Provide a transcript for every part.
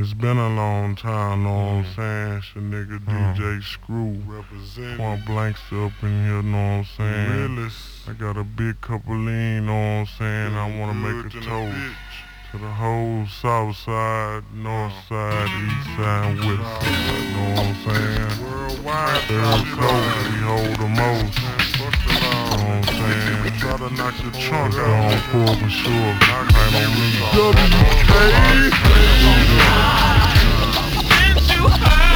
It's been a long time, know what I'm saying? It's your nigga Uh. DJ Screw. Representing. Point blanks up in here, know what I'm saying? Realest. I got a big cup of lean, know what I'm saying? I wanna make a toast to the whole south side, north side, east side, west side, know what I'm saying? Worldwide. Third coast, we hold the most, to knock your trunk out. for sure, claim on me. WK. Didn't you hurt?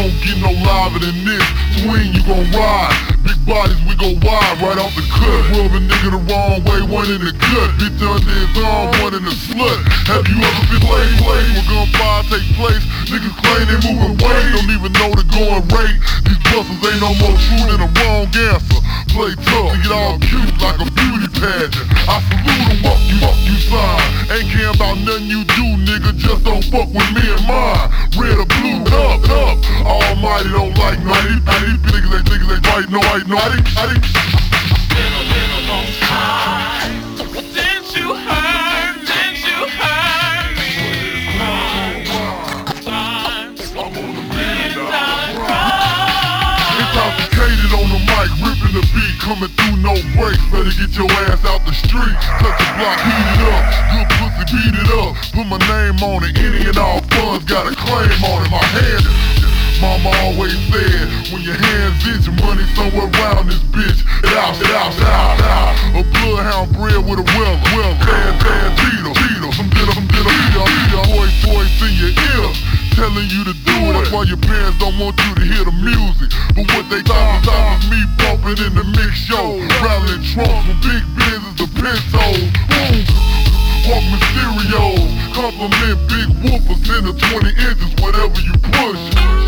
Don't get no liver than this. Swing, you gon' ride. Big bodies, we go wide right off the cut. Rub a nigga the wrong way, one in the gut. Bitch under his arm, one in the slut. Have you ever been played, played where gunfire take place? Niggas claim they moving weight, don't even know the going rate. These busters ain't no more true than a wrong answer. Play tough to get all cute like a beauty pageant. I salute them, walk you, walk you sign. Ain't care about nothing you do, nigga. Just don't fuck with me and mine. Red or blue, up, up. Almighty don't like no. I need, I need niggas, they niggas, they fight no, I no. I need, I need. Didn't you hurt? Didn't you hurt me? Cry, million dollar cry. Intoxicated on the mic, ripping the beat, coming through no brakes. Better get your ass out the street. Touch the block, heat it up. Good pussy, beat it up. Put my name on it. Any and all funds got a claim on it. My hand is. Mama always said, when your hands itch, money somewhere around this bitch. It out, it out, it out, it out. A bloodhound bred with a well, well. Fan, fan, Tito, Tito. Some dinner, some dinner, Tito, Tito. Voice, voice in your ear telling you to do it. That's why your parents don't want you to hear the music. But what they thought was, thought was me bumping in the mix show. Rattling trunks from big business to Pintos. Compliment big whoopers in the 20 inches, whatever you push.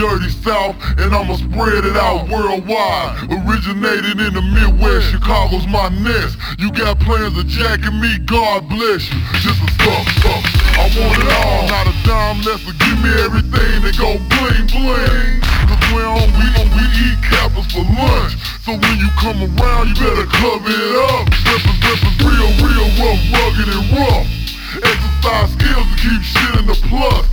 Dirty south and I'ma spread it out worldwide. Originated in the Midwest, Chicago's my nest. You got plans of jacking me, God bless you. Just a stuff, stuff. I want it all, not a dime less, so give me everything that go bling bling. Cause we on we on we eat cappers for lunch. So when you come around, you better cover it up. Rippers, rippers, real, real rough, rugged and rough. Exercise skills to keep shit in the plus.